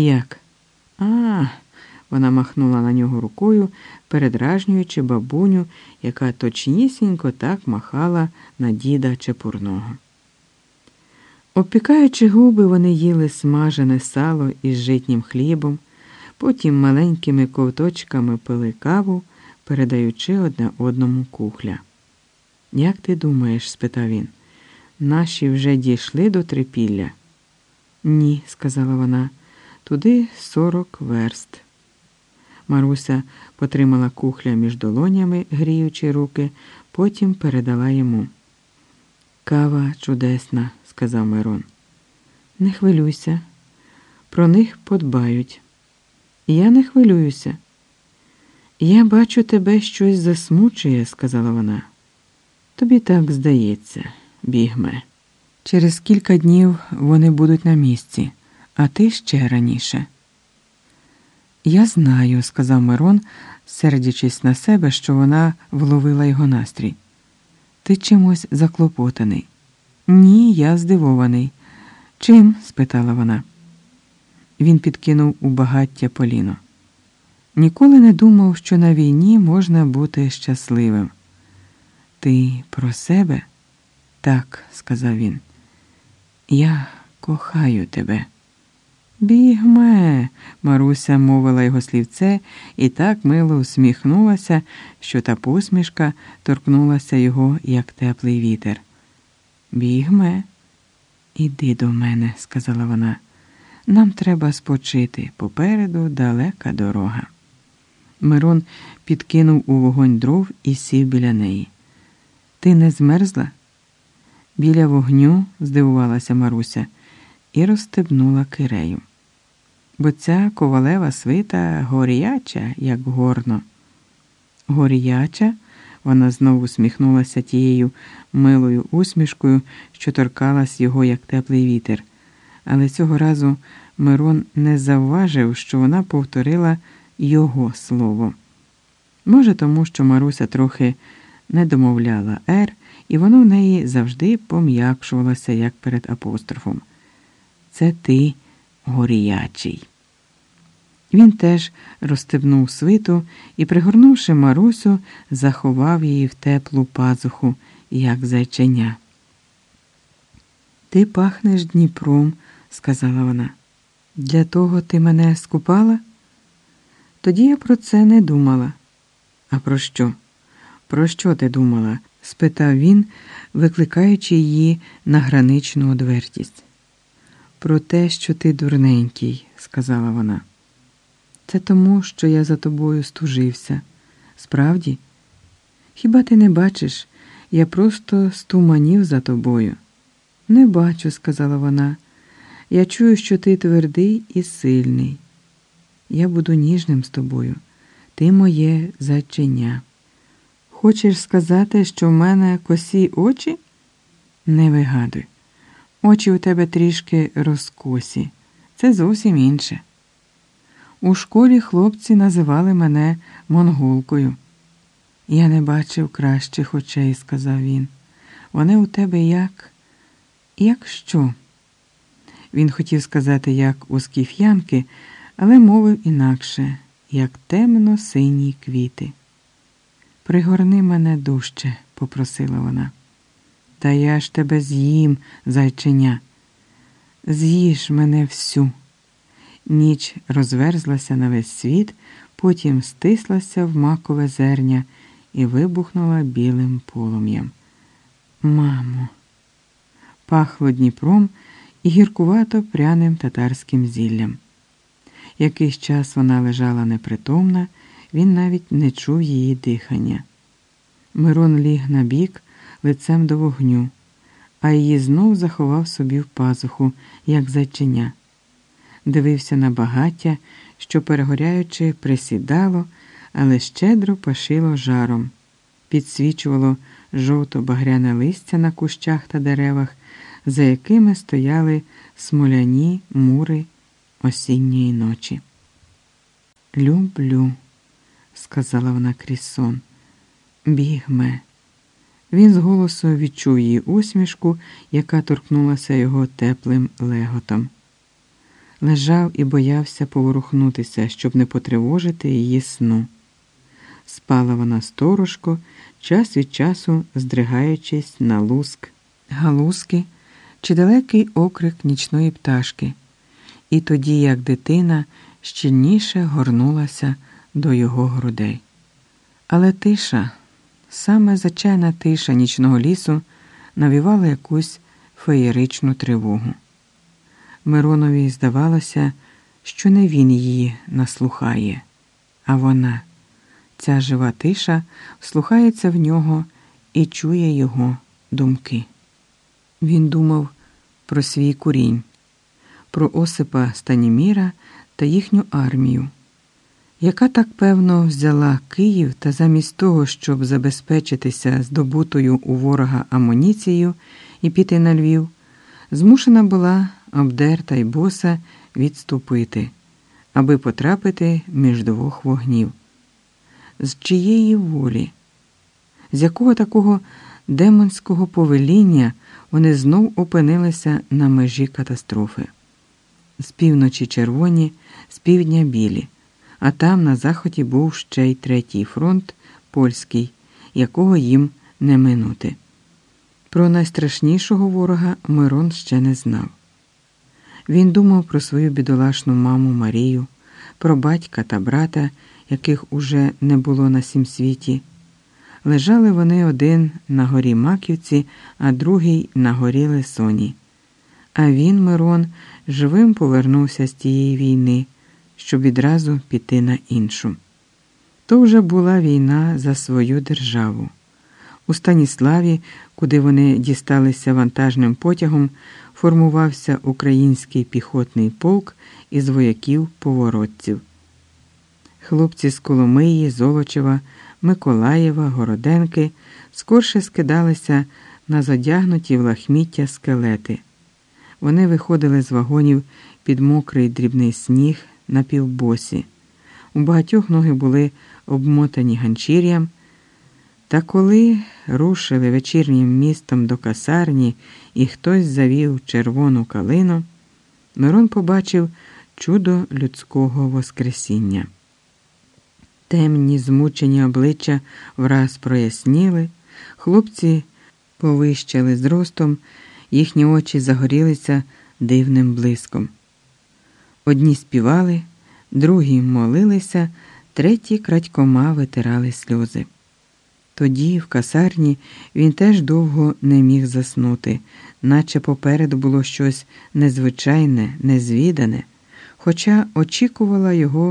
Як? А, вона махнула на нього рукою, передражнюючи бабуню, яка точнісінько так махала на діда чепурного. Обпікаючи губи, вони їли смажене сало із житнім хлібом, потім маленькими ковточками пили каву, передаючи одне одному кухля. Як ти думаєш? спитав він. Наші вже дійшли до трипілля? Ні, сказала вона, туди сорок верст. Маруся потримала кухля між долонями, гріючи руки, потім передала йому. Кава чудесна, сказав Мирон. Не хвилюйся, про них подбають. Я не хвилююся. Я бачу, тебе щось засмучує, сказала вона. Тобі так здається, бігме. Через кілька днів вони будуть на місці, а ти ще раніше. Я знаю, сказав Мирон, сердячись на себе, що вона вловила його настрій. Ти чимось заклопотаний. Ні, я здивований. Чим? спитала вона. Він підкинув у багаття Поліно. Ніколи не думав, що на війні можна бути щасливим. Ти про себе? Так, сказав він. Я кохаю тебе. Бігме, Маруся мовила його слівце і так мило усміхнулася, що та посмішка торкнулася його, як теплий вітер. Бігме, іди до мене, сказала вона. Нам треба спочити попереду далека дорога. Мирон підкинув у вогонь дров і сів біля неї. Ти не змерзла? Біля вогню, здивувалася Маруся, і розстебнула кирею. Бо ця ковалева свита горяча, як горно. Горяча, вона знову усміхнулася тією милою усмішкою, що торкалась його, як теплий вітер. Але цього разу Мирон не завважив, що вона повторила його слово. Може, тому що Маруся трохи не домовляла «р», і воно в неї завжди пом'якшувалося, як перед апострофом. Це ти горіячий. Він теж розстебнув свиту і, пригорнувши Марусю, заховав її в теплу пазуху, як зайченя. Ти пахнеш Дніпром, сказала вона. Для того ти мене скупала? Тоді я про це не думала. А про що? Про що ти думала? спитав він, викликаючи її на граничну одвертість. Про те, що ти дурненький, сказала вона. Це тому, що я за тобою стужився. Справді? Хіба ти не бачиш? Я просто стуманів за тобою. Не бачу, сказала вона. Я чую, що ти твердий і сильний. Я буду ніжним з тобою. Ти моє заченя. Хочеш сказати, що в мене косі очі? Не вигадуй. Очі у тебе трішки розкосі. Це зовсім інше. У школі хлопці називали мене монголкою. Я не бачив кращих очей, сказав він. Вони у тебе як? Як що? Він хотів сказати, як у скіф'янки, але мовив інакше, як темно сині квіти. Пригорни мене дужче, попросила вона. Та я ж тебе з'їм, зайченя. З'їж мене всю. Ніч розверзлася на весь світ, потім стислася в макове зерня і вибухнула білим полум'ям. Мамо, пахло Дніпром і гіркувато пряним татарським зіллям. Якийсь час вона лежала непритомна, він навіть не чув її дихання. Мирон ліг на бік лицем до вогню, а її знов заховав собі в пазуху, як зайченя. Дивився на багаття, що, перегоряючи, присідало, але щедро пашило жаром, підсвічувало жовто-багряне листя на кущах та деревах, за якими стояли смоляні мури осінньої ночі. Люблю, сказала вона крізь сон. Бігме. Він з голосу відчув її усмішку, яка торкнулася його теплим леготом. Лежав і боявся поворухнутися, щоб не потривожити її сну. Спала вона сторожко, час від часу здригаючись на луск, галузки чи далекий окрик нічної пташки, і тоді, як дитина, щільніше горнулася до його грудей. Але тиша, саме зачайна тиша нічного лісу навівала якусь феєричну тривогу. Миронові здавалося, що не він її наслухає, а вона, ця жива тиша, вслухається в нього і чує його думки. Він думав про свій курінь, про Осипа Станіміра та їхню армію, яка так певно взяла Київ та замість того, щоб забезпечитися здобутою у ворога амуніцією і піти на Львів, змушена була обдерта й боса відступити, аби потрапити між двох вогнів. З чиєї волі, з якого такого демонського повеління вони знов опинилися на межі катастрофи. З півночі червоні, з півдня білі, а там на заході був ще й третій фронт польський, якого їм не минути. Про найстрашнішого ворога Мирон ще не знав. Він думав про свою бідолашну маму Марію, про батька та брата, яких уже не було на сім світі. Лежали вони один на горі Маківці, а другий на горі Лесоні. А він, Мирон, живим повернувся з тієї війни, щоб відразу піти на іншу. То вже була війна за свою державу. У Станіславі, куди вони дісталися вантажним потягом, формувався український піхотний полк із вояків-поворотців. Хлопці з Коломиї, Золочева, Миколаєва, Городенки скорше скидалися на задягнуті в лахміття скелети. Вони виходили з вагонів під мокрий дрібний сніг на півбосі. У багатьох ноги були обмотані ганчір'ям. Та коли рушили вечірнім містом до касарні і хтось завів червону калину, Мирон побачив чудо людського Воскресіння. Темні, змучені обличчя враз проясніли, хлопці повищали зростом, їхні очі загорілися дивним блиском. Одні співали, другі молилися, треті крадькома витирали сльози. Тоді, в касарні, він теж довго не міг заснути, наче попереду було щось незвичайне, незвідане, хоча очікувала його.